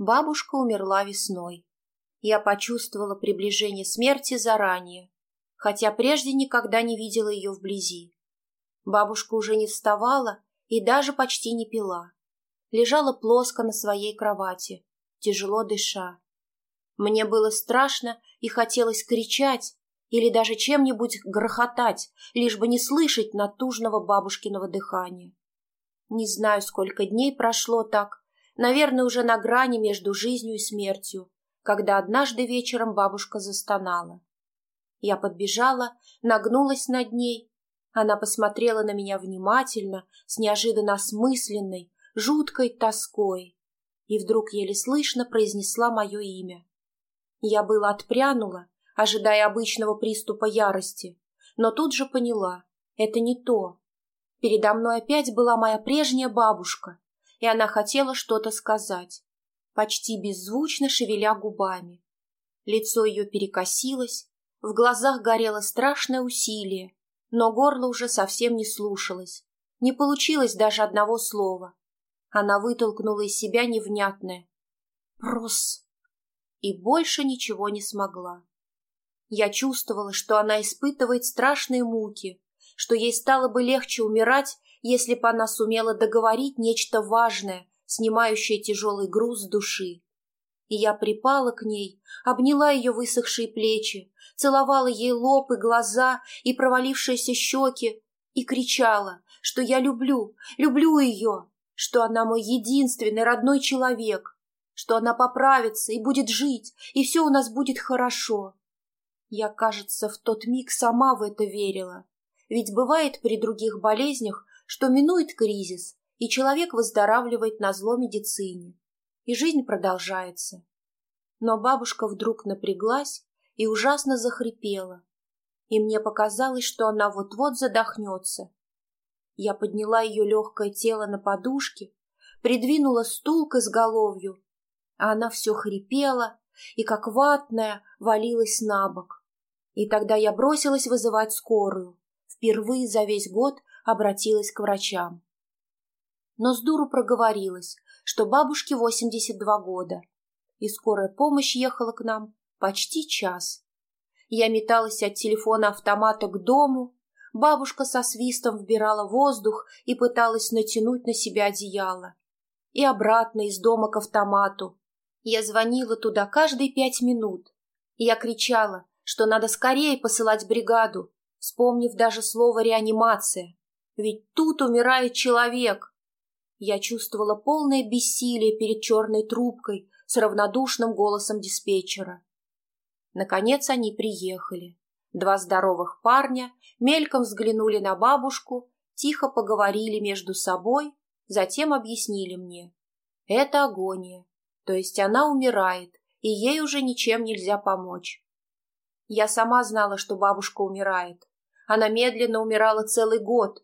Бабушка умерла весной. Я почувствовала приближение смерти заранее, хотя прежде никогда не видела ее вблизи. Бабушка уже не вставала и даже почти не пила. Лежала плоско на своей кровати, тяжело дыша. Мне было страшно и хотелось кричать или даже чем-нибудь грохотать, лишь бы не слышать натужного бабушкиного дыхания. Не знаю, сколько дней прошло так, наверное, уже на грани между жизнью и смертью, когда однажды вечером бабушка застонала. Я подбежала, нагнулась над ней. Она посмотрела на меня внимательно, с неожиданно осмысленной, жуткой тоской, и вдруг еле слышно произнесла мое имя. Я было отпрянула, ожидая обычного приступа ярости, но тут же поняла — это не то. Передо мной опять была моя прежняя бабушка, и она хотела что-то сказать, почти беззвучно шевеля губами. Лицо ее перекосилось, в глазах горело страшное усилие, но горло уже совсем не слушалось. Не получилось даже одного слова. Она вытолкнула из себя невнятное «Прос!» и больше ничего не смогла. Я чувствовала, что она испытывает страшные муки, что ей стало бы легче умирать, если бы она сумела договорить нечто важное, снимающее тяжелый груз с души. И я припала к ней, обняла ее высохшие плечи, целовала ей лоб и глаза и провалившиеся щеки и кричала, что я люблю, люблю ее, что она мой единственный родной человек, что она поправится и будет жить, и все у нас будет хорошо. Я, кажется, в тот миг сама в это верила. Ведь бывает при других болезнях, что минует кризис, и человек выздоравливает на зло медицине, и жизнь продолжается. Но бабушка вдруг напряглась и ужасно захрипела, и мне показалось, что она вот-вот задохнется. Я подняла ее легкое тело на подушке, придвинула стул к изголовью а она все хрипела и, как ватная, валилась на бок. И тогда я бросилась вызывать скорую. Впервые за весь год обратилась к врачам. Но с дуру проговорилась, что бабушке 82 года, и скорая помощь ехала к нам почти час. Я металась от телефона автомата к дому, бабушка со свистом вбирала воздух и пыталась натянуть на себя одеяло. И обратно из дома к автомату, я звонила туда каждые пять минут. Я кричала, что надо скорее посылать бригаду, вспомнив даже слово «реанимация». Ведь тут умирает человек. Я чувствовала полное бессилие перед черной трубкой с равнодушным голосом диспетчера. Наконец они приехали. Два здоровых парня мельком взглянули на бабушку, тихо поговорили между собой, затем объяснили мне. Это агония. То есть она умирает, и ей уже ничем нельзя помочь. Я сама знала, что бабушка умирает. Она медленно умирала целый год,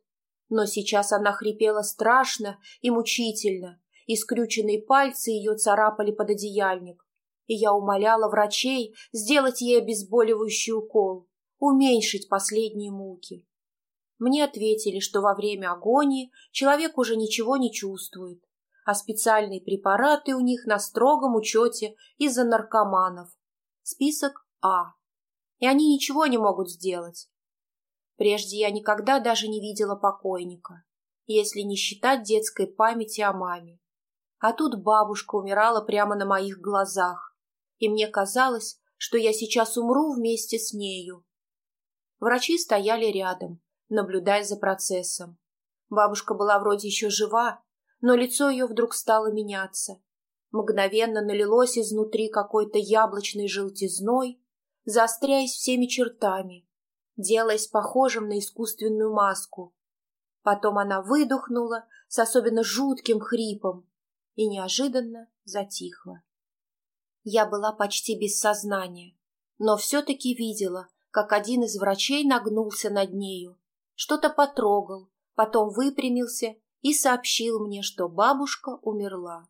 но сейчас она хрипела страшно и мучительно, и скрюченные пальцы ее царапали под одеяльник. И я умоляла врачей сделать ей обезболивающий укол, уменьшить последние муки. Мне ответили, что во время агонии человек уже ничего не чувствует, а специальные препараты у них на строгом учете из-за наркоманов. Список А. И они ничего не могут сделать. Прежде я никогда даже не видела покойника, если не считать детской памяти о маме. А тут бабушка умирала прямо на моих глазах, и мне казалось, что я сейчас умру вместе с нею. Врачи стояли рядом, наблюдая за процессом. Бабушка была вроде еще жива, но лицо ее вдруг стало меняться. Мгновенно налилось изнутри какой-то яблочной желтизной, заостряясь всеми чертами, делаясь похожим на искусственную маску. Потом она выдохнула с особенно жутким хрипом и неожиданно затихла. Я была почти без сознания, но все-таки видела, как один из врачей нагнулся над нею, что-то потрогал, потом выпрямился и сообщил мне, что бабушка умерла.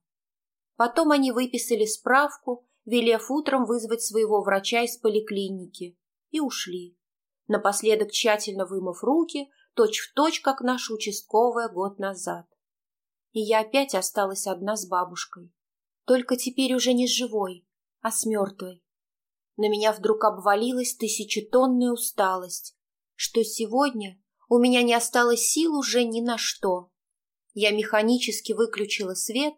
Потом они выписали справку, велев утром вызвать своего врача из поликлиники, и ушли, напоследок тщательно вымыв руки, точь-в-точь, точь, как наша участковая год назад. И я опять осталась одна с бабушкой. только теперь уже не с живой, а с мертвой. На меня вдруг обвалилась тысячетонная усталость, что сегодня у меня не осталось сил уже ни на что. Я механически выключила свет,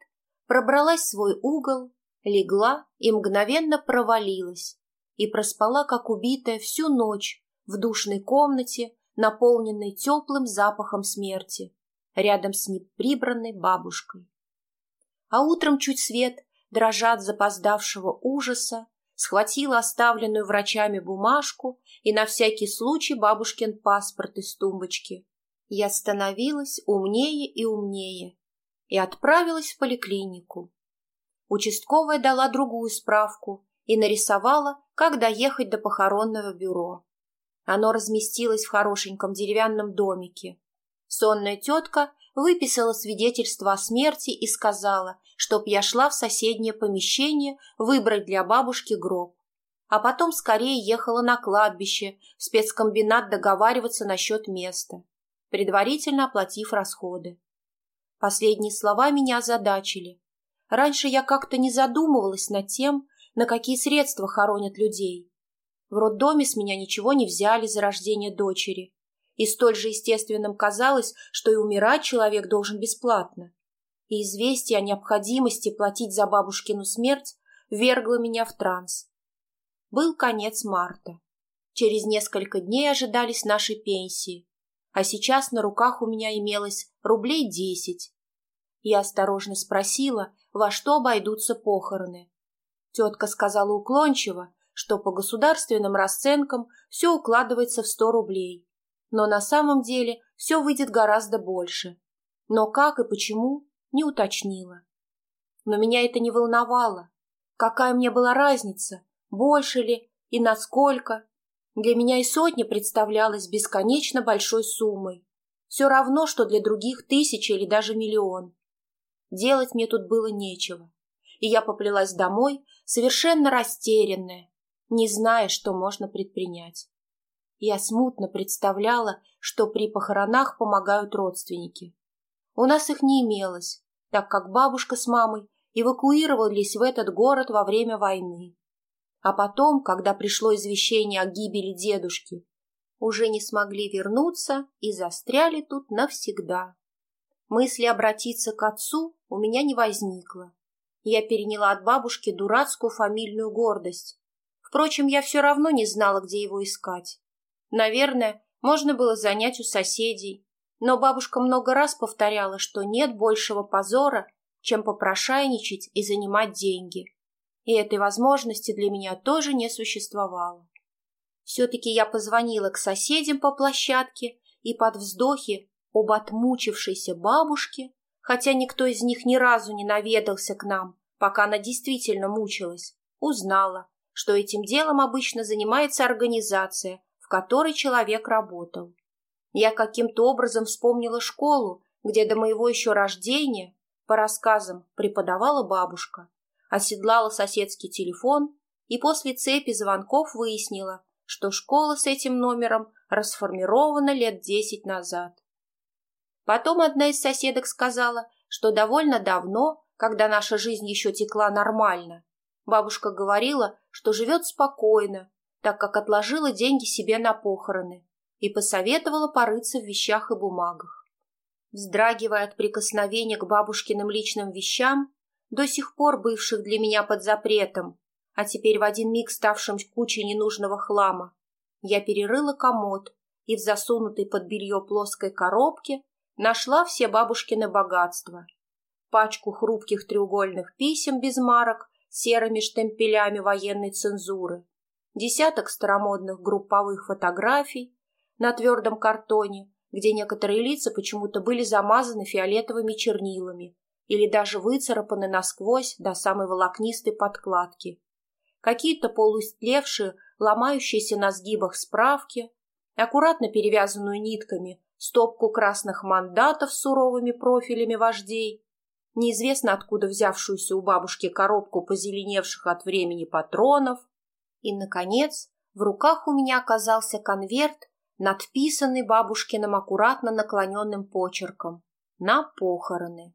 пробралась в свой угол, легла и мгновенно провалилась, и проспала, как убитая, всю ночь в душной комнате, наполненной теплым запахом смерти, рядом с неприбранной бабушкой. А утром чуть свет, дрожа от запоздавшего ужаса, схватила оставленную врачами бумажку и на всякий случай бабушкин паспорт из тумбочки. Я становилась умнее и умнее и отправилась в поликлинику. Участковая дала другую справку и нарисовала, как доехать до похоронного бюро. Оно разместилось в хорошеньком деревянном домике. Сонная тетка выписала свидетельство о смерти и сказала, чтоб я шла в соседнее помещение выбрать для бабушки гроб. А потом скорее ехала на кладбище, в спецкомбинат договариваться насчет места, предварительно оплатив расходы. Последние слова меня озадачили. Раньше я как-то не задумывалась над тем, на какие средства хоронят людей. В роддоме с меня ничего не взяли за рождение дочери, и столь же естественным казалось, что и умирать человек должен бесплатно. И известие о необходимости платить за бабушкину смерть вергло меня в транс. Был конец марта. Через несколько дней ожидались наши пенсии, а сейчас на руках у меня имелось рублей десять. Я осторожно спросила, во что обойдутся похороны. Тетка сказала уклончиво, что по государственным расценкам все укладывается в сто рублей, но на самом деле все выйдет гораздо больше. Но как и почему, не уточнила. Но меня это не волновало. Какая мне была разница, больше ли и насколько? Для меня и сотня представлялась бесконечно большой суммой. Все равно, что для других тысяча или даже миллион. Делать мне тут было нечего. И я поплелась домой, совершенно растерянная, не зная, что можно предпринять. Я смутно представляла, что при похоронах помогают родственники. У нас их не имелось, так как бабушка с мамой эвакуировались в этот город во время войны. А потом, когда пришло извещение о гибели дедушки, уже не смогли вернуться и застряли тут навсегда. Мысли обратиться к отцу у меня не возникло. Я переняла от бабушки дурацкую фамильную гордость. Впрочем, я все равно не знала, где его искать. Наверное, можно было занять у соседей, но бабушка много раз повторяла, что нет большего позора, чем попрошайничать и занимать деньги. И этой возможности для меня тоже не существовало. Все-таки я позвонила к соседям по площадке и под вздохи об отмучившейся бабушке, хотя никто из них ни разу не наведался к нам, пока она действительно мучилась, узнала, что этим делом обычно занимается организация, в которой человек работал. Я каким-то образом вспомнила школу, где до моего еще рождения, по рассказам, преподавала бабушка, оседлала соседский телефон и после цепи звонков выяснила, что школа с этим номером расформирована лет десять назад. Потом одна из соседок сказала, что довольно давно, когда наша жизнь еще текла нормально, бабушка говорила, что живет спокойно, так как отложила деньги себе на похороны и посоветовала порыться в вещах и бумагах. Вздрагивая от прикосновения к бабушкиным личным вещам, до сих пор бывших для меня под запретом, а теперь в один миг ставшим кучей ненужного хлама, я перерыла комод и в засунутой под белье плоской коробке нашла все бабушкины богатства. Пачку хрупких треугольных писем без марок серыми штемпелями военной цензуры, десяток старомодных групповых фотографий на твердом картоне, где некоторые лица почему-то были замазаны фиолетовыми чернилами или даже выцарапаны насквозь до самой волокнистой подкладки. Какие-то полуистлевшие, ломающиеся на сгибах справки, аккуратно перевязанную нитками, стопку красных мандатов с суровыми профилями вождей, неизвестно откуда взявшуюся у бабушки коробку позеленевших от времени патронов, и, наконец, в руках у меня оказался конверт, надписанный бабушкиным аккуратно наклоненным почерком «На похороны».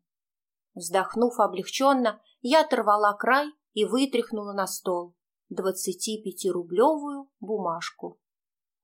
Вздохнув облегченно, я оторвала край и вытряхнула на стол двадцатипятирублевую бумажку.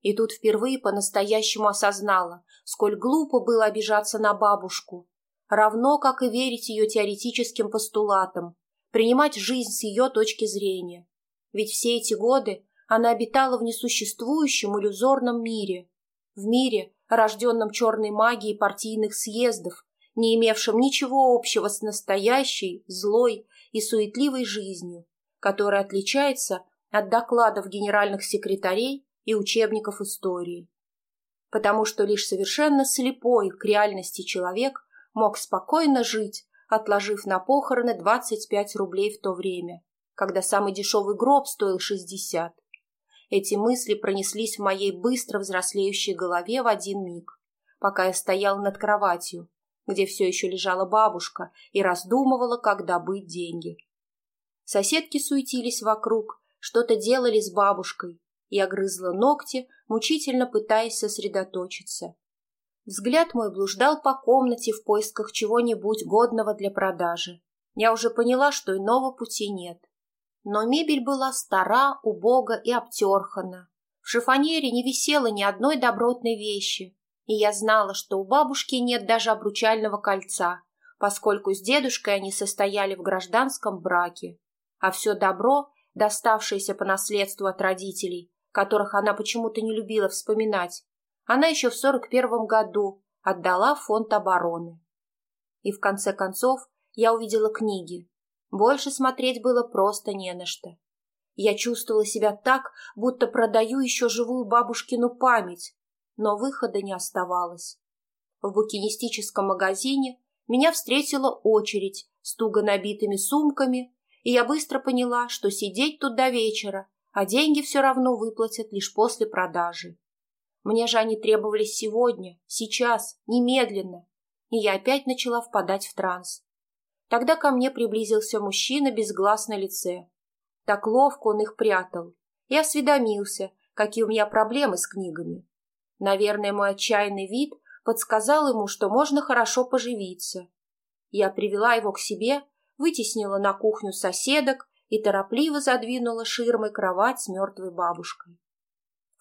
И тут впервые по-настоящему осознала, сколь глупо было обижаться на бабушку, равно как и верить ее теоретическим постулатам, принимать жизнь с ее точки зрения. Ведь все эти годы она обитала в несуществующем иллюзорном мире, в мире, рожденном черной магией партийных съездов, не имевшем ничего общего с настоящей, злой и суетливой жизнью, которая отличается от докладов генеральных секретарей и учебников истории. Потому что лишь совершенно слепой к реальности человек мог спокойно жить, отложив на похороны 25 рублей в то время, когда самый дешевый гроб стоил 60. Эти мысли пронеслись в моей быстро взрослеющей голове в один миг, пока я стоял над кроватью, где все еще лежала бабушка и раздумывала, как добыть деньги. Соседки суетились вокруг, что-то делали с бабушкой. Я грызла ногти, мучительно пытаясь сосредоточиться. Взгляд мой блуждал по комнате в поисках чего-нибудь годного для продажи. Я уже поняла, что иного пути нет. Но мебель была стара, убога и обтерхана. В шифонере не висело ни одной добротной вещи, и я знала, что у бабушки нет даже обручального кольца, поскольку с дедушкой они состояли в гражданском браке а все добро, доставшееся по наследству от родителей, которых она почему-то не любила вспоминать, она еще в сорок первом году отдала в фонд обороны. И в конце концов я увидела книги. Больше смотреть было просто не на что. Я чувствовала себя так, будто продаю еще живую бабушкину память, но выхода не оставалось. В букинистическом магазине меня встретила очередь с туго набитыми сумками и я быстро поняла, что сидеть тут до вечера, а деньги все равно выплатят лишь после продажи. Мне же они требовались сегодня, сейчас, немедленно, и я опять начала впадать в транс. Тогда ко мне приблизился мужчина без глаз на лице. Так ловко он их прятал и осведомился, какие у меня проблемы с книгами. Наверное, мой отчаянный вид подсказал ему, что можно хорошо поживиться. Я привела его к себе вытеснила на кухню соседок и торопливо задвинула ширмой кровать с мертвой бабушкой.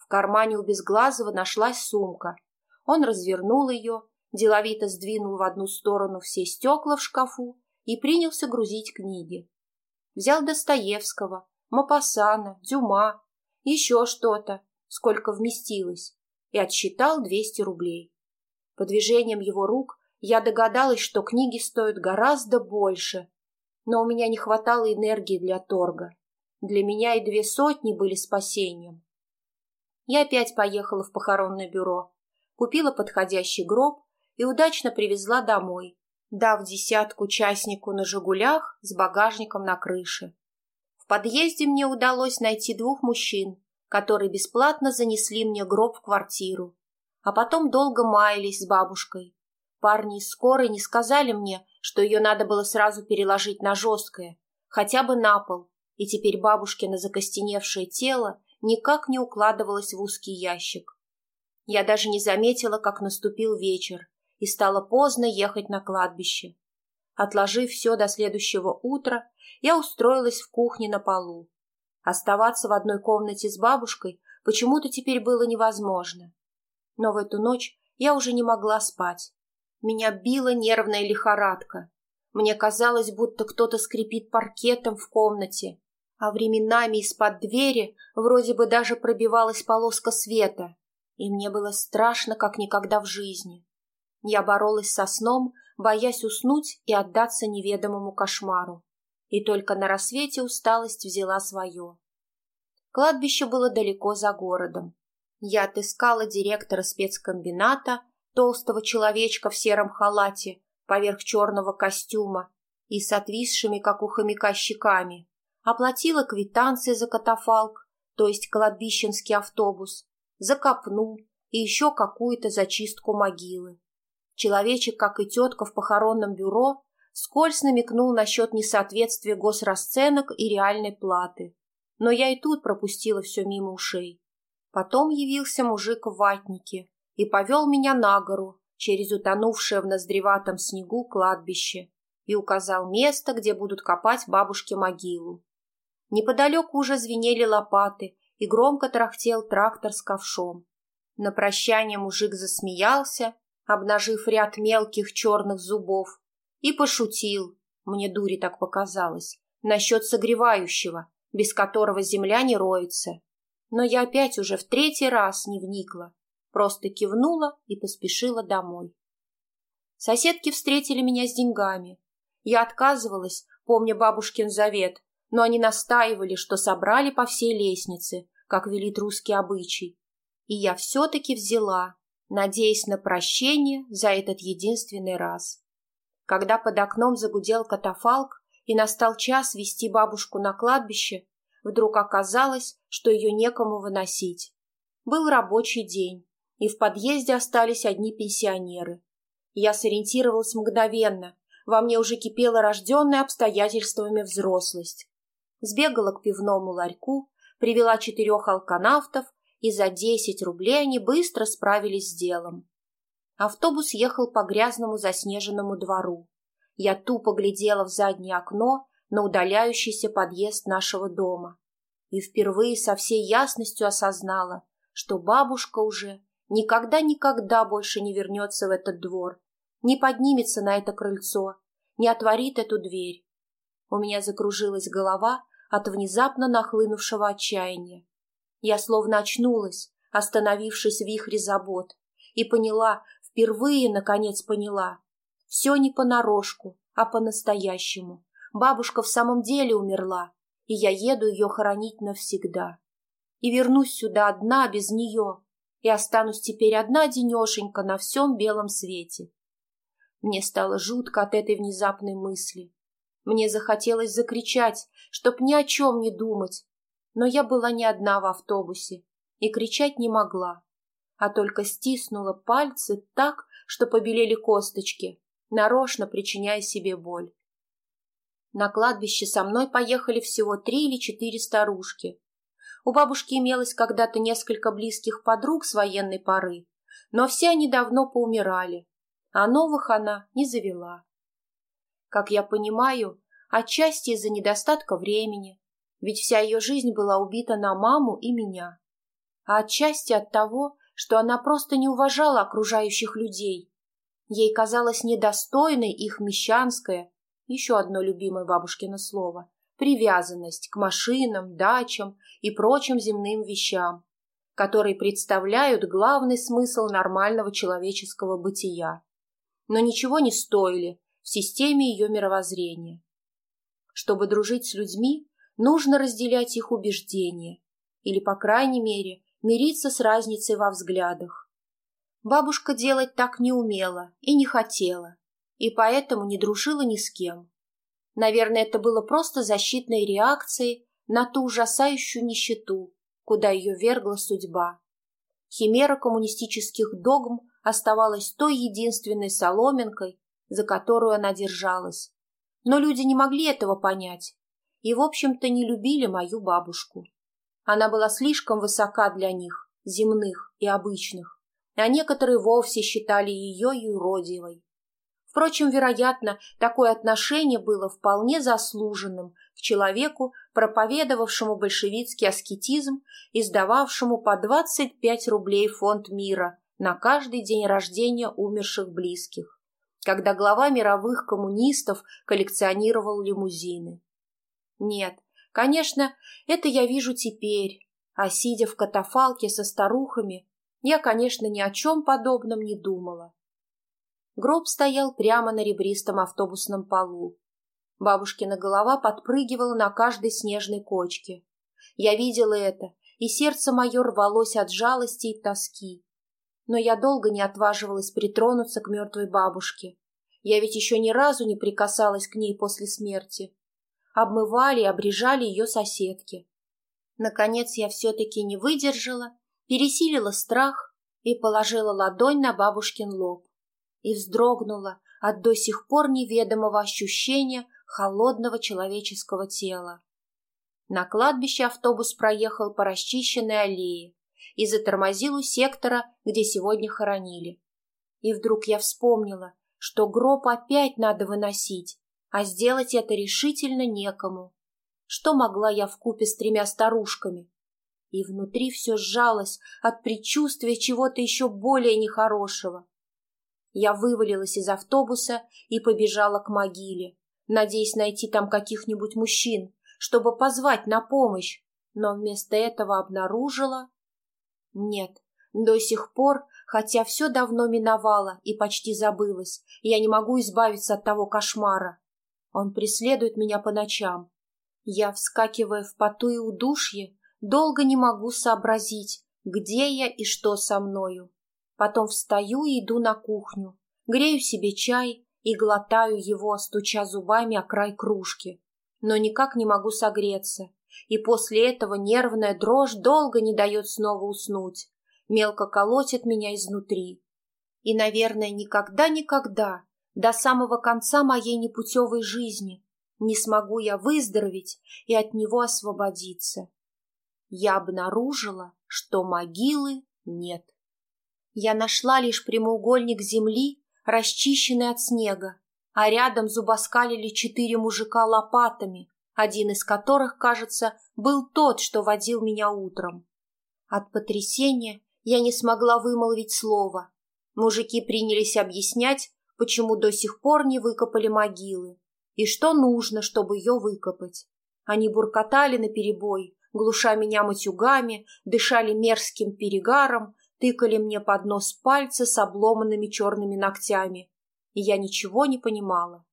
Кармане у Безглазого нашлась сумка. Он развернул ее, деловито сдвинул в одну сторону все стекла в шкафу и принялся грузить книги. Взял Достоевского, Мапасана, Дюма, еще что-то, сколько вместилось, и отсчитал 200 рублей. По движениям его рук я догадалась, что книги стоят гораздо больше, но у меня не хватало энергии для торга. Для меня и две сотни были спасением. Я опять поехала в похоронное бюро, купила подходящий гроб и удачно привезла домой, дав десятку участнику на «Жигулях» с багажником на крыше. В подъезде мне удалось найти двух мужчин, которые бесплатно занесли мне гроб в квартиру, а потом долго маялись с бабушкой. Парни из скорой не сказали мне, что ее надо было сразу переложить на жесткое, хотя бы на пол, и теперь бабушкино закостеневшее тело никак не укладывалось в узкий ящик. Я даже не заметила, как наступил вечер, и стало поздно ехать на кладбище. Отложив все до следующего утра, я устроилась в кухне на полу. Оставаться в одной комнате с бабушкой почему-то теперь было невозможно. Но в эту ночь я уже не могла спать. Меня била нервная лихорадка. Мне казалось, будто кто-то скрипит паркетом в комнате, а временами из-под двери вроде бы даже пробивалась полоска света, и мне было страшно, как никогда в жизни. Я боролась со сном, боясь уснуть и отдаться неведомому кошмару. И только на рассвете усталость взяла свое. Кладбище было далеко за городом. Я отыскала директора спецкомбината толстого человечка в сером халате поверх черного костюма и с отвисшими, как у хомяка, щеками, оплатила квитанции за катафалк, то есть кладбищенский автобус, за копну и еще какую-то зачистку могилы. Человечек, как и тетка в похоронном бюро, скользь намекнул насчет несоответствия госрасценок и реальной платы. Но я и тут пропустила все мимо ушей. Потом явился мужик в ватнике, и повел меня на гору через утонувшее в ноздреватом снегу кладбище и указал место, где будут копать бабушке могилу. Неподалеку уже звенели лопаты, и громко трахтел трактор с ковшом. На прощание мужик засмеялся, обнажив ряд мелких черных зубов, и пошутил, мне дури так показалось, насчет согревающего, без которого земля не роется. Но я опять уже в третий раз не вникла, просто кивнула и поспешила домой. Соседки встретили меня с деньгами. Я отказывалась, помня бабушкин завет, но они настаивали, что собрали по всей лестнице, как велит русский обычай. И я все-таки взяла, надеясь на прощение за этот единственный раз. Когда под окном загудел катафалк и настал час вести бабушку на кладбище, вдруг оказалось, что ее некому выносить. Был рабочий день, и в подъезде остались одни пенсионеры. Я сориентировалась мгновенно, во мне уже кипела рожденная обстоятельствами взрослость сбегала к пивному ларьку, привела четырех алканавтов, и за десять рублей они быстро справились с делом. Автобус ехал по грязному заснеженному двору. Я тупо глядела в заднее окно на удаляющийся подъезд нашего дома и впервые со всей ясностью осознала, что бабушка уже никогда-никогда больше не вернется в этот двор, не поднимется на это крыльцо, не отворит эту дверь. У меня закружилась голова, от внезапно нахлынувшего отчаяния. Я словно очнулась, остановившись в вихре забот, и поняла, впервые, наконец, поняла. Все не понарошку, а по-настоящему. Бабушка в самом деле умерла, и я еду ее хоронить навсегда. И вернусь сюда одна, без нее, и останусь теперь одна денешенька на всем белом свете. Мне стало жутко от этой внезапной мысли. Мне захотелось закричать, чтоб ни о чем не думать, но я была не одна в автобусе и кричать не могла, а только стиснула пальцы так, что побелели косточки, нарочно причиняя себе боль. На кладбище со мной поехали всего три или четыре старушки. У бабушки имелось когда-то несколько близких подруг с военной поры, но все они давно поумирали, а новых она не завела. Как я понимаю, отчасти из-за недостатка времени, ведь вся ее жизнь была убита на маму и меня, а отчасти от того, что она просто не уважала окружающих людей. Ей казалось недостойной их мещанское, еще одно любимое бабушкино слово, привязанность к машинам, дачам и прочим земным вещам, которые представляют главный смысл нормального человеческого бытия, но ничего не стоили в системе ее мировоззрения. Чтобы дружить с людьми, нужно разделять их убеждения или, по крайней мере, мириться с разницей во взглядах. Бабушка делать так не умела и не хотела, и поэтому не дружила ни с кем. Наверное, это было просто защитной реакцией на ту ужасающую нищету, куда ее вергла судьба. Химера коммунистических догм оставалась той единственной соломинкой, за которую она держалась. Но люди не могли этого понять и, в общем-то, не любили мою бабушку. Она была слишком высока для них, земных и обычных, а некоторые вовсе считали ее юродивой. Впрочем, вероятно, такое отношение было вполне заслуженным к человеку, проповедовавшему большевистский аскетизм и сдававшему по 25 рублей фонд мира на каждый день рождения умерших близких, когда глава мировых коммунистов коллекционировал лимузины. Нет, конечно, это я вижу теперь, а сидя в катафалке со старухами, я, конечно, ни о чем подобном не думала. Гроб стоял прямо на ребристом автобусном полу. Бабушкина голова подпрыгивала на каждой снежной кочке. Я видела это, и сердце мое рвалось от жалости и тоски но я долго не отваживалась притронуться к мертвой бабушке. Я ведь еще ни разу не прикасалась к ней после смерти. Обмывали и обрежали ее соседки. Наконец я все-таки не выдержала, пересилила страх и положила ладонь на бабушкин лоб. И вздрогнула от до сих пор неведомого ощущения холодного человеческого тела. На кладбище автобус проехал по расчищенной аллее, и затормозил у сектора, где сегодня хоронили. И вдруг я вспомнила, что гроб опять надо выносить, А сделать это решительно некому. Что могла я в купе с тремя старушками? И внутри все сжалось от предчувствия чего-то еще более нехорошего. Я вывалилась из автобуса и побежала к могиле, надеясь найти там каких-нибудь мужчин, чтобы позвать на помощь, но вместо этого обнаружила... Нет, до сих пор, хотя все давно миновало и почти забылось, я не могу избавиться от того кошмара. Он преследует меня по ночам. Я, вскакивая в поту и удушье, долго не могу сообразить, где я и что со мною. Потом встаю и иду на кухню, грею себе чай и глотаю его, стуча зубами о край кружки. Но никак не могу согреться, и после этого нервная дрожь долго не дает снова уснуть, мелко колотит меня изнутри. И, наверное, никогда-никогда, до самого конца моей непутевой жизни, не смогу я выздороветь и от него освободиться. Я обнаружила, что могилы нет. Я нашла лишь прямоугольник земли, расчищенный от снега, а рядом зубоскалили четыре мужика лопатами, один из которых, кажется, был тот, что водил меня утром. От потрясения я не смогла вымолвить слова. Мужики принялись объяснять, почему до сих пор не выкопали могилы и что нужно, чтобы ее выкопать. Они буркотали наперебой, глуша меня матюгами, дышали мерзким перегаром, тыкали мне под нос пальцы с обломанными черными ногтями, и я ничего не понимала.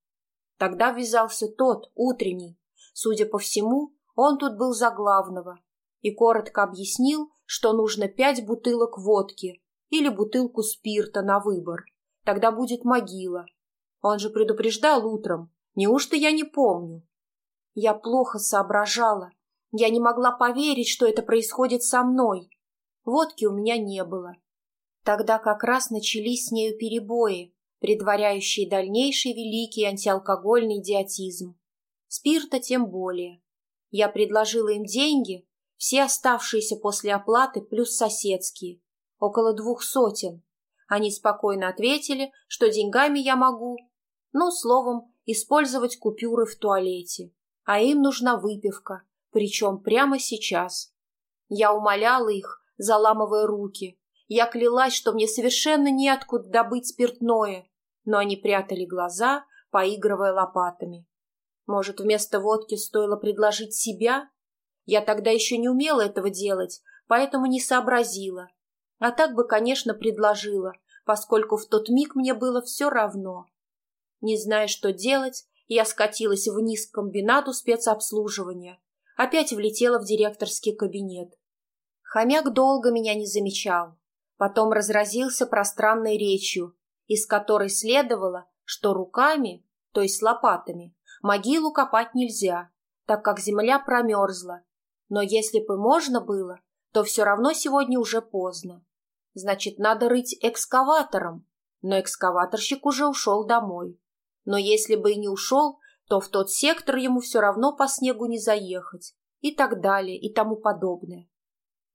Тогда ввязался тот, утренний. Судя по всему, он тут был за главного и коротко объяснил, что нужно пять бутылок водки или бутылку спирта на выбор. Тогда будет могила. Он же предупреждал утром. Неужто я не помню? Я плохо соображала. Я не могла поверить, что это происходит со мной. Водки у меня не было. Тогда как раз начались с нею перебои, предваряющие дальнейший великий антиалкогольный идиотизм. Спирта тем более. Я предложила им деньги, все оставшиеся после оплаты плюс соседские, около двух сотен. Они спокойно ответили, что деньгами я могу, ну, словом, использовать купюры в туалете, а им нужна выпивка, причем прямо сейчас. Я умоляла их, заламывая руки. Я клялась, что мне совершенно неоткуда добыть спиртное, но они прятали глаза, поигрывая лопатами. Может, вместо водки стоило предложить себя? Я тогда еще не умела этого делать, поэтому не сообразила. А так бы, конечно, предложила, поскольку в тот миг мне было все равно. Не зная, что делать, я скатилась вниз к комбинату спецобслуживания. Опять влетела в директорский кабинет. Хомяк долго меня не замечал. Потом разразился пространной речью, из которой следовало, что руками, то есть лопатами, могилу копать нельзя, так как земля промерзла, но если бы можно было, то все равно сегодня уже поздно. Значит, надо рыть экскаватором, но экскаваторщик уже ушел домой. Но если бы и не ушел, то в тот сектор ему все равно по снегу не заехать и так далее и тому подобное.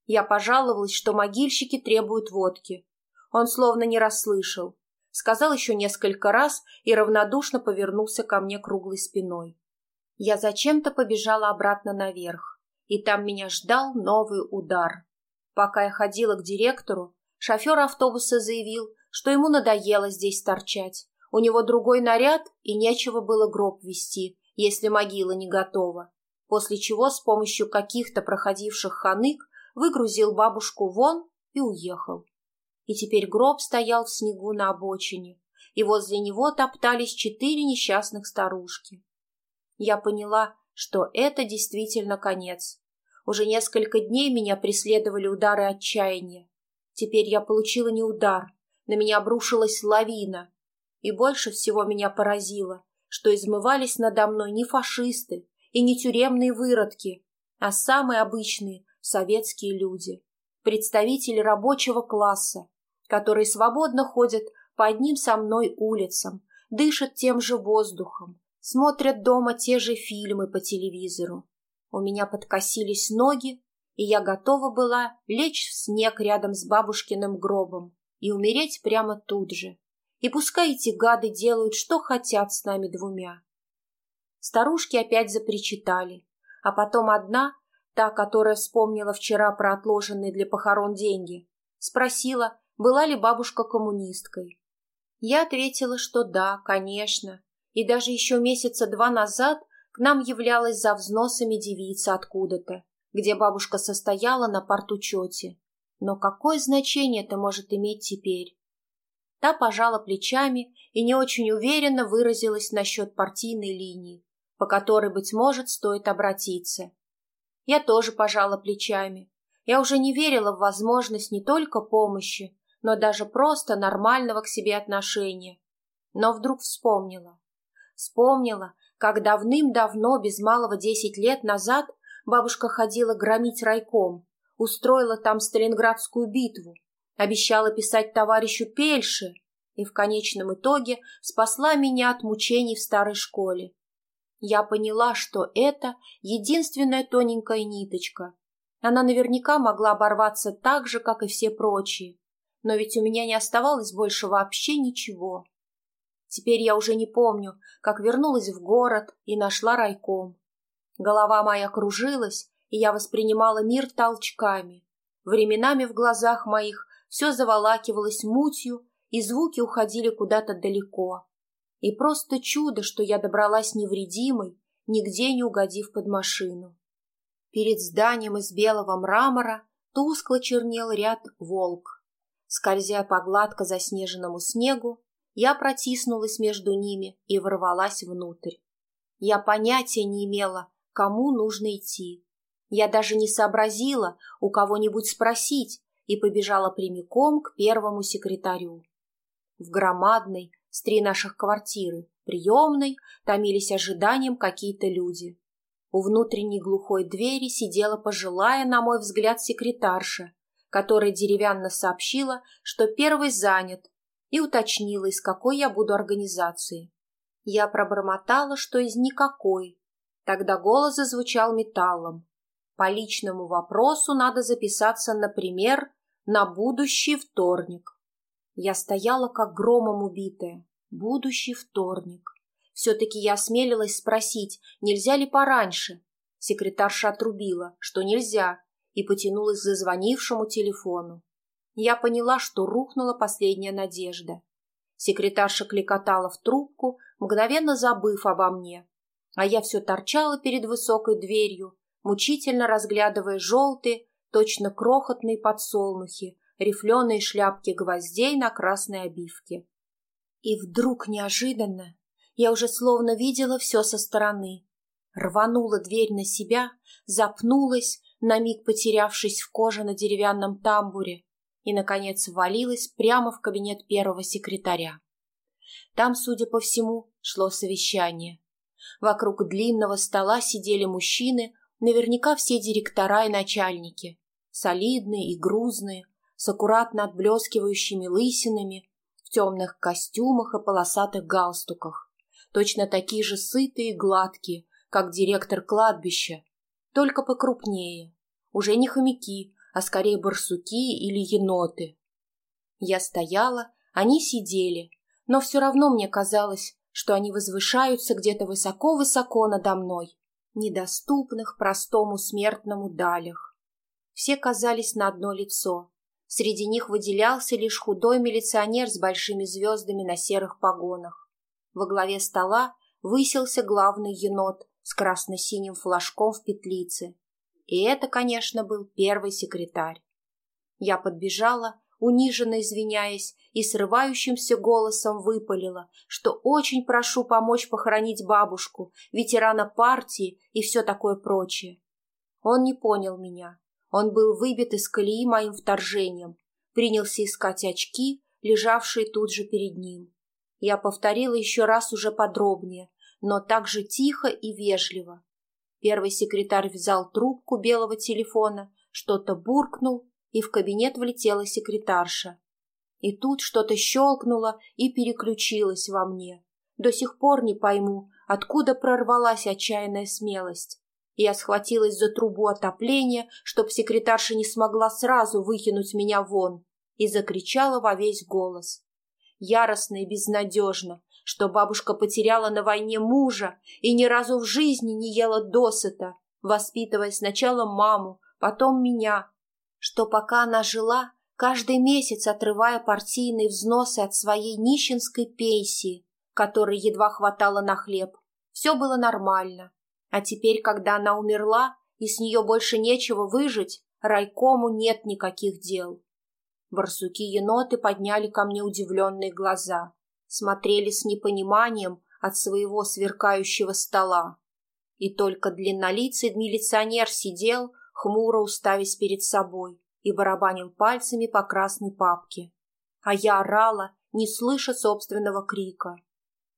Я пожаловалась, что могильщики требуют водки. Он словно не расслышал. Сказал еще несколько раз и равнодушно повернулся ко мне круглой спиной. Я зачем-то побежала обратно наверх и там меня ждал новый удар. Пока я ходила к директору, шофер автобуса заявил, что ему надоело здесь торчать. У него другой наряд, и нечего было гроб вести, если могила не готова. После чего с помощью каких-то проходивших ханык выгрузил бабушку вон и уехал. И теперь гроб стоял в снегу на обочине, и возле него топтались четыре несчастных старушки. Я поняла, что это действительно конец. Уже несколько дней меня преследовали удары отчаяния. Теперь я получила не удар, на меня обрушилась лавина. И больше всего меня поразило, что измывались надо мной не фашисты и не тюремные выродки, а самые обычные советские люди, представители рабочего класса, которые свободно ходят по одним со мной улицам, дышат тем же воздухом, смотрят дома те же фильмы по телевизору, у меня подкосились ноги, и я готова была лечь в снег рядом с бабушкиным гробом и умереть прямо тут же. И пускай эти гады делают, что хотят с нами двумя. Старушки опять запричитали, а потом одна, та, которая вспомнила вчера про отложенные для похорон деньги, спросила, была ли бабушка коммунисткой. Я ответила, что да, конечно, и даже еще месяца два назад к нам являлась за взносами девица откуда-то, где бабушка состояла на партучете. Но какое значение это может иметь теперь? Та пожала плечами и не очень уверенно выразилась насчет партийной линии, по которой, быть может, стоит обратиться. Я тоже пожала плечами. Я уже не верила в возможность не только помощи, но даже просто нормального к себе отношения. Но вдруг вспомнила. Вспомнила, как давным-давно, без малого десять лет назад, бабушка ходила громить райком, устроила там Сталинградскую битву, обещала писать товарищу Пельше и в конечном итоге спасла меня от мучений в старой школе. Я поняла, что это единственная тоненькая ниточка. Она наверняка могла оборваться так же, как и все прочие, но ведь у меня не оставалось больше вообще ничего. Теперь я уже не помню, как вернулась в город и нашла райком. Голова моя кружилась, и я воспринимала мир толчками. Временами в глазах моих все заволакивалось мутью, и звуки уходили куда-то далеко. И просто чудо, что я добралась невредимой, нигде не угодив под машину. Перед зданием из белого мрамора тускло чернел ряд волк. Скользя по гладко заснеженному снегу, я протиснулась между ними и ворвалась внутрь. Я понятия не имела, кому нужно идти. Я даже не сообразила у кого-нибудь спросить и побежала прямиком к первому секретарю. В громадной, с три наших квартиры, приемной, томились ожиданием какие-то люди. У внутренней глухой двери сидела пожилая, на мой взгляд, секретарша, которая деревянно сообщила, что первый занят, и уточнила, из какой я буду организации. Я пробормотала, что из никакой. Тогда голос зазвучал металлом. По личному вопросу надо записаться, например, на будущий вторник. Я стояла как громом убитая. Будущий вторник. Все-таки я осмелилась спросить, нельзя ли пораньше. Секретарша отрубила, что нельзя, и потянулась к зазвонившему телефону. Я поняла, что рухнула последняя надежда. Секретарша кликотала в трубку, мгновенно забыв обо мне. А я все торчала перед высокой дверью, мучительно разглядывая желтые, точно крохотные подсолнухи, рифленые шляпки гвоздей на красной обивке. И вдруг неожиданно я уже словно видела все со стороны. Рванула дверь на себя, запнулась, на миг потерявшись в коже на деревянном тамбуре, и, наконец, ввалилась прямо в кабинет первого секретаря. Там, судя по всему, шло совещание. Вокруг длинного стола сидели мужчины, наверняка все директора и начальники, солидные и грузные, с аккуратно отблескивающими лысинами, в темных костюмах и полосатых галстуках, точно такие же сытые и гладкие, как директор кладбища, только покрупнее, уже не хомяки, а скорее барсуки или еноты. Я стояла, они сидели, но все равно мне казалось, что они возвышаются где-то высоко-высоко надо мной, недоступных простому смертному далях. Все казались на одно лицо. Среди них выделялся лишь худой милиционер с большими звездами на серых погонах. Во главе стола высился главный енот с красно-синим флажком в петлице. И это, конечно, был первый секретарь. Я подбежала, униженно извиняясь, и срывающимся голосом выпалила, что очень прошу помочь похоронить бабушку, ветерана партии и все такое прочее. Он не понял меня. Он был выбит из колеи моим вторжением, принялся искать очки, лежавшие тут же перед ним. Я повторила еще раз уже подробнее, но так же тихо и вежливо. Первый секретарь взял трубку белого телефона, что-то буркнул, и в кабинет влетела секретарша. И тут что-то щелкнуло и переключилось во мне. До сих пор не пойму, откуда прорвалась отчаянная смелость. Я схватилась за трубу отопления, чтоб секретарша не смогла сразу выкинуть меня вон, и закричала во весь голос. Яростно и безнадежно, что бабушка потеряла на войне мужа и ни разу в жизни не ела досыта, воспитывая сначала маму, потом меня, что пока она жила, каждый месяц отрывая партийные взносы от своей нищенской пенсии, которой едва хватало на хлеб, все было нормально. А теперь, когда она умерла, и с нее больше нечего выжить, райкому нет никаких дел. Барсуки-еноты подняли ко мне удивленные глаза, смотрели с непониманием от своего сверкающего стола. И только длиннолицый милиционер сидел, хмуро уставясь перед собой, и барабанил пальцами по красной папке. А я орала, не слыша собственного крика.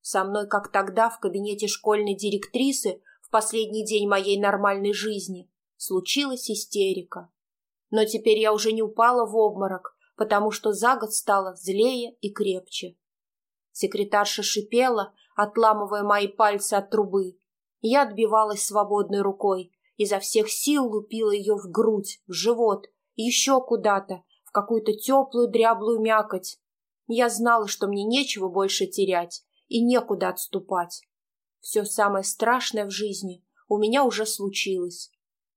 Со мной, как тогда в кабинете школьной директрисы в последний день моей нормальной жизни, случилась истерика. Но теперь я уже не упала в обморок, потому что за год стала злее и крепче. Секретарша шипела, отламывая мои пальцы от трубы. Я отбивалась свободной рукой, изо всех сил лупила ее в грудь, в живот, еще куда-то, в какую-то теплую дряблую мякоть. Я знала, что мне нечего больше терять и некуда отступать. Все самое страшное в жизни у меня уже случилось.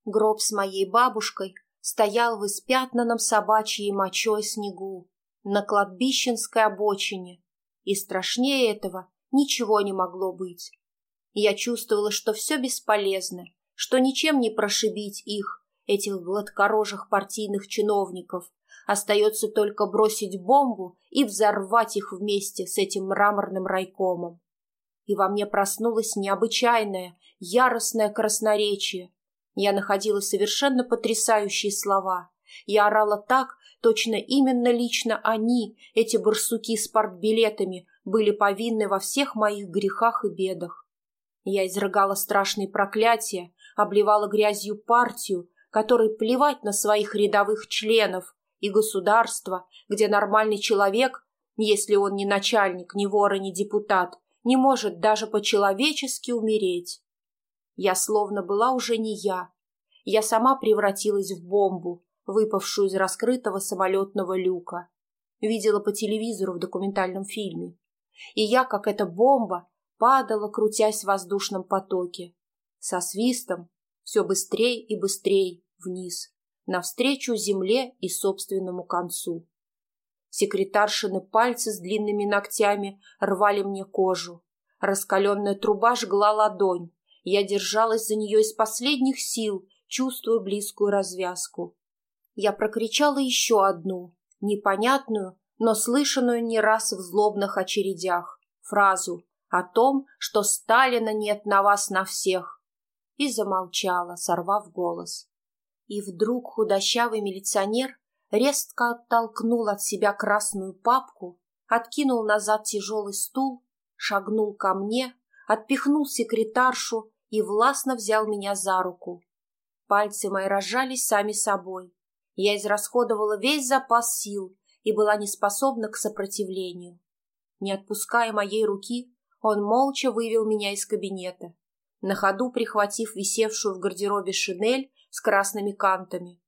Гроб с моей бабушкой стоял в испятнанном собачьей мочой снегу на кладбищенской обочине, и страшнее этого ничего не могло быть. Я чувствовала, что все бесполезно, что ничем не прошибить их, этих гладкорожих партийных чиновников. Остается только бросить бомбу и взорвать их вместе с этим мраморным райкомом. И во мне проснулось необычайное, яростное красноречие. Я находила совершенно потрясающие слова. Я орала так, точно именно лично они, эти барсуки с партбилетами, были повинны во всех моих грехах и бедах. Я изрыгала страшные проклятия, обливала грязью партию, которой плевать на своих рядовых членов, и государство, где нормальный человек, если он не начальник, не вор и не депутат, не может даже по-человечески умереть. Я словно была уже не я. Я сама превратилась в бомбу, выпавшую из раскрытого самолетного люка. Видела по телевизору в документальном фильме. И я, как эта бомба, падала, крутясь в воздушном потоке. Со свистом, все быстрее и быстрее, вниз, навстречу земле и собственному концу. Секретаршины пальцы с длинными ногтями рвали мне кожу. Раскаленная труба жгла ладонь. Я держалась за нее из последних сил, чувствуя близкую развязку. Я прокричала еще одну, непонятную, но слышанную не раз в злобных очередях, фразу о том, что Сталина нет на вас на всех, и замолчала, сорвав голос. И вдруг худощавый милиционер резко оттолкнул от себя красную папку, откинул назад тяжелый стул, шагнул ко мне, отпихнул секретаршу и властно взял меня за руку. Пальцы мои разжались сами собой. Я израсходовала весь запас сил и была неспособна к сопротивлению. Не отпуская моей руки, он молча вывел меня из кабинета, на ходу прихватив висевшую в гардеробе шинель с красными кантами.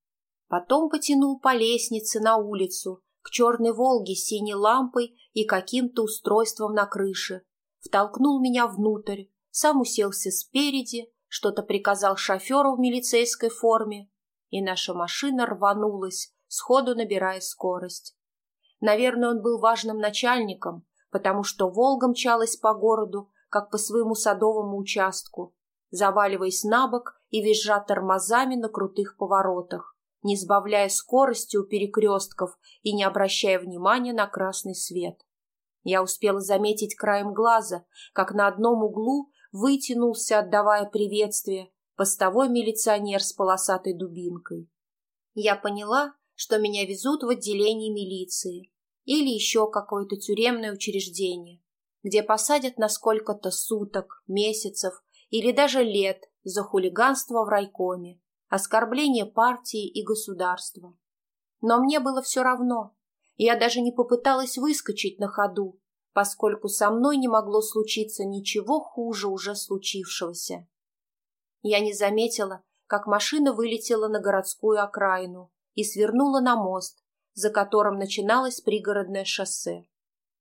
Потом потянул по лестнице на улицу, к черной «Волге» с синей лампой и каким-то устройством на крыше. Втолкнул меня внутрь, сам уселся спереди, что-то приказал шоферу в милицейской форме, и наша машина рванулась, сходу набирая скорость. Наверное, он был важным начальником, потому что «Волга» мчалась по городу, как по своему садовому участку, заваливаясь на бок и визжа тормозами на крутых поворотах, не сбавляя скорости у перекрестков и не обращая внимания на красный свет. Я успела заметить краем глаза, как на одном углу вытянулся, отдавая приветствие, постовой милиционер с полосатой дубинкой. Я поняла, что меня везут в отделение милиции или еще какое-то тюремное учреждение, где посадят на сколько-то суток, месяцев или даже лет за хулиганство в райкоме, оскорбление партии и государства. Но мне было все равно. Я даже не попыталась выскочить на ходу, поскольку со мной не могло случиться ничего хуже уже случившегося. Я не заметила, как машина вылетела на городскую окраину и свернула на мост, за которым начиналось пригородное шоссе.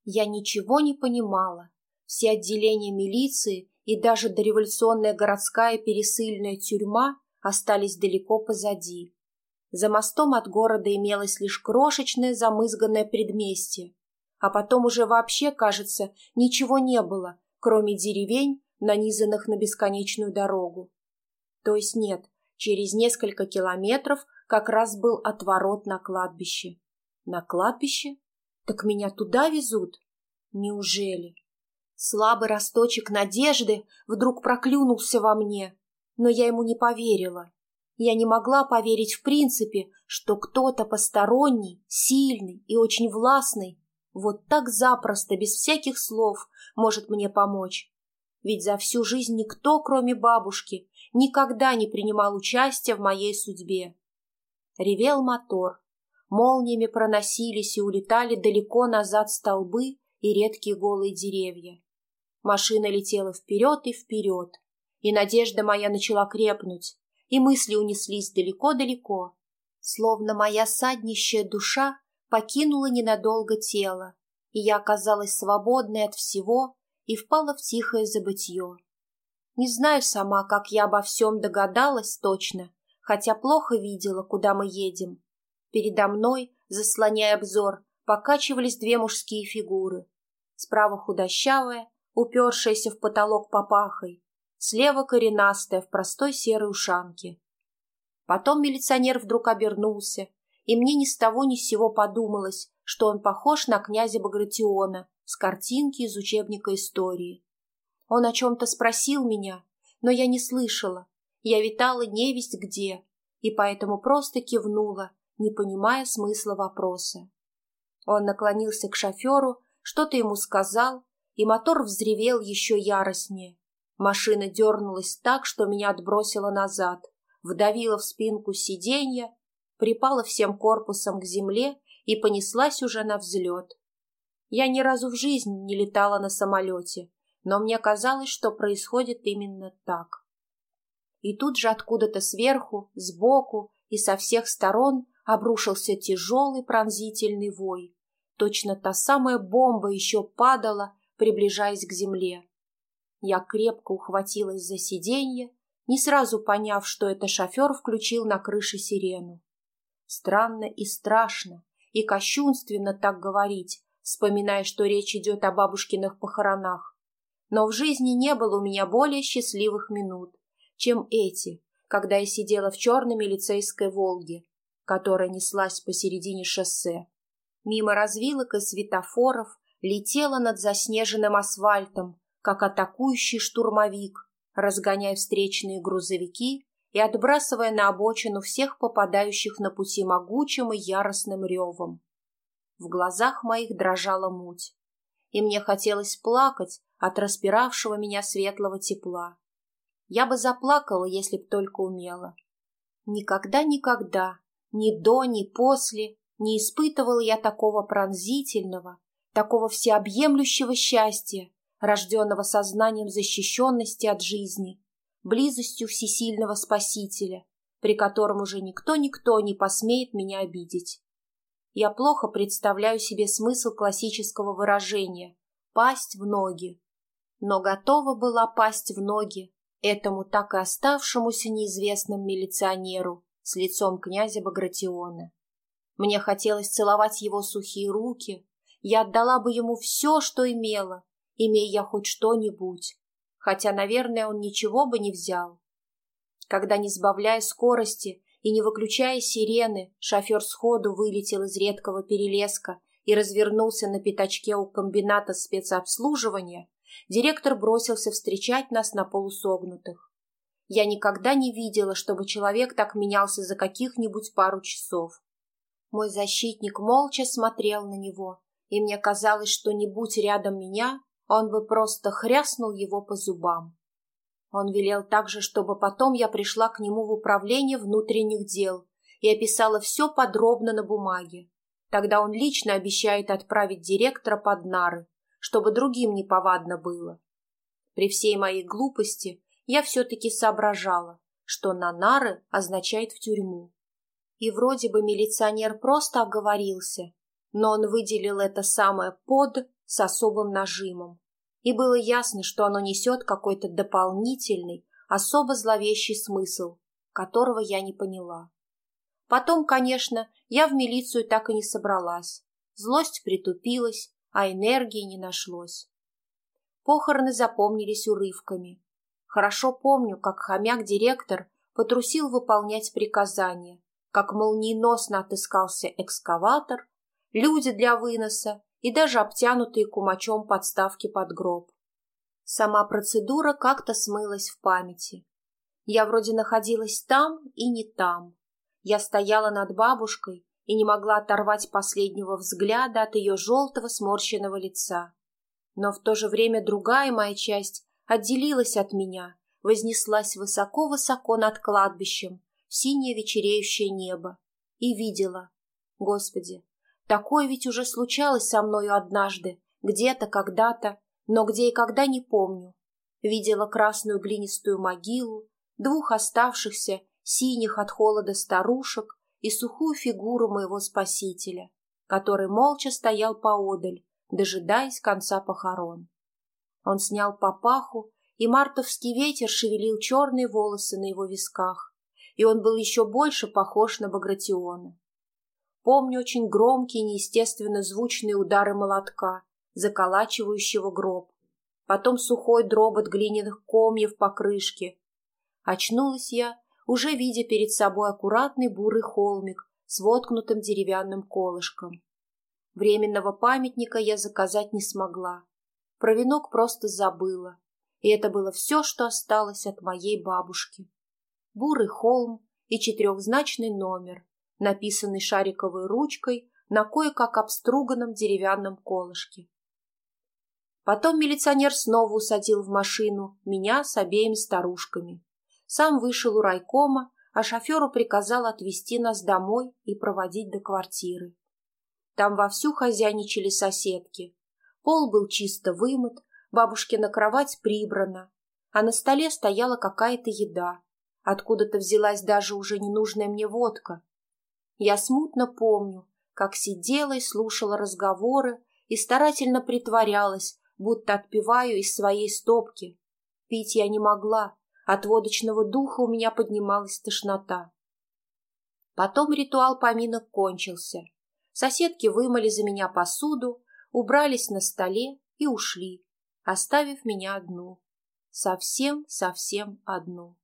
Я ничего не понимала, Все отделения милиции и даже дореволюционная городская пересыльная тюрьма остались далеко позади. За мостом от города имелось лишь крошечное замызганное предместье, а потом уже вообще, кажется, ничего не было, кроме деревень, нанизанных на бесконечную дорогу. То есть нет, через несколько километров как раз был отворот на кладбище. На кладбище? Так меня туда везут? Неужели? Слабый росточек надежды вдруг проклюнулся во мне, но я ему не поверила. Я не могла поверить в принципе, что кто-то посторонний, сильный и очень властный вот так запросто, без всяких слов, может мне помочь. Ведь за всю жизнь никто, кроме бабушки, никогда не принимал участия в моей судьбе. Ревел мотор. Молниями проносились и улетали далеко назад столбы и редкие голые деревья. Машина летела вперед и вперед, и надежда моя начала крепнуть, и мысли унеслись далеко-далеко, словно моя саднищая душа покинула ненадолго тело, и я оказалась свободной от всего и впала в тихое забытье. Не знаю сама, как я обо всем догадалась точно, хотя плохо видела, куда мы едем. Передо мной, заслоняя обзор, покачивались две мужские фигуры. Справа худощавая, упершаяся в потолок папахой, слева коренастая в простой серой ушанке. Потом милиционер вдруг обернулся, и мне ни с того ни с сего подумалось, что он похож на князя Багратиона с картинки из учебника истории. Он о чем-то спросил меня, но я не слышала. Я витала невесть где, и поэтому просто кивнула, не понимая смысла вопроса. Он наклонился к шоферу, что-то ему сказал, и мотор взревел еще яростнее. Машина дернулась так, что меня отбросило назад, вдавила в спинку сиденья, припала всем корпусом к земле и понеслась уже на взлет. Я ни разу в жизни не летала на самолете, но мне казалось, что происходит именно так. И тут же откуда-то сверху, сбоку и со всех сторон обрушился тяжелый пронзительный вой. Точно та самая бомба еще падала приближаясь к земле. Я крепко ухватилась за сиденье, не сразу поняв, что это шофер включил на крыше сирену. Странно и страшно, и кощунственно так говорить, вспоминая, что речь идет о бабушкиных похоронах. Но в жизни не было у меня более счастливых минут, чем эти, когда я сидела в черной милицейской «Волге», которая неслась посередине шоссе. Мимо развилок и светофоров, летела над заснеженным асфальтом, как атакующий штурмовик, разгоняя встречные грузовики и отбрасывая на обочину всех попадающих на пути могучим и яростным ревом. В глазах моих дрожала муть, и мне хотелось плакать от распиравшего меня светлого тепла. Я бы заплакала, если б только умела. Никогда-никогда, ни до, ни после, не испытывала я такого пронзительного, такого всеобъемлющего счастья, рожденного сознанием защищенности от жизни, близостью всесильного Спасителя, при котором уже никто-никто не посмеет меня обидеть. Я плохо представляю себе смысл классического выражения «пасть в ноги», но готова была пасть в ноги этому так и оставшемуся неизвестным милиционеру с лицом князя Багратиона. Мне хотелось целовать его сухие руки, я отдала бы ему все, что имела, имея я хоть что-нибудь, хотя, наверное, он ничего бы не взял. Когда, не сбавляя скорости и не выключая сирены, шофер сходу вылетел из редкого перелеска и развернулся на пятачке у комбината спецобслуживания, директор бросился встречать нас на полусогнутых. Я никогда не видела, чтобы человек так менялся за каких-нибудь пару часов. Мой защитник молча смотрел на него, и мне казалось, что не будь рядом меня, он бы просто хряснул его по зубам. Он велел также, чтобы потом я пришла к нему в управление внутренних дел и описала все подробно на бумаге. Тогда он лично обещает отправить директора под нары, чтобы другим неповадно было. При всей моей глупости я все-таки соображала, что на нары означает в тюрьму. И вроде бы милиционер просто оговорился, но он выделил это самое «под» с особым нажимом. и было ясно, что оно несет какой-то дополнительный, особо зловещий смысл, которого я не поняла. Потом, конечно, я в милицию так и не собралась. Злость притупилась, а энергии не нашлось. Похороны запомнились урывками. Хорошо помню, как хомяк-директор потрусил выполнять приказания, как молниеносно отыскался экскаватор, люди для выноса и даже обтянутые кумачом подставки под гроб. Сама процедура как-то смылась в памяти. Я вроде находилась там и не там. Я стояла над бабушкой и не могла оторвать последнего взгляда от ее желтого сморщенного лица. Но в то же время другая моя часть отделилась от меня, вознеслась высоко-высоко над кладбищем, в синее вечереющее небо, и видела. Господи, Такое ведь уже случалось со мною однажды, где-то, когда-то, но где и когда не помню. Видела красную глинистую могилу, двух оставшихся, синих от холода старушек и сухую фигуру моего спасителя, который молча стоял поодаль, дожидаясь конца похорон. Он снял папаху, и мартовский ветер шевелил черные волосы на его висках, и он был еще больше похож на Багратиона. Помню очень громкие, неестественно звучные удары молотка, заколачивающего гроб. Потом сухой дробот глиняных комьев по крышке. Очнулась я, уже видя перед собой аккуратный бурый холмик с воткнутым деревянным колышком. Временного памятника я заказать не смогла. Про венок просто забыла. И это было все, что осталось от моей бабушки. Бурый холм и четырехзначный номер, написанный шариковой ручкой на кое-как обструганном деревянном колышке. Потом милиционер снова усадил в машину меня с обеими старушками. Сам вышел у райкома, а шоферу приказал отвезти нас домой и проводить до квартиры. Там вовсю хозяйничали соседки. Пол был чисто вымыт, бабушкина кровать прибрана, а на столе стояла какая-то еда. Откуда-то взялась даже уже ненужная мне водка, я смутно помню, как сидела и слушала разговоры и старательно притворялась, будто отпиваю из своей стопки. Пить я не могла, от водочного духа у меня поднималась тошнота. Потом ритуал поминок кончился. Соседки вымыли за меня посуду, убрались на столе и ушли, оставив меня одну. Совсем-совсем одну.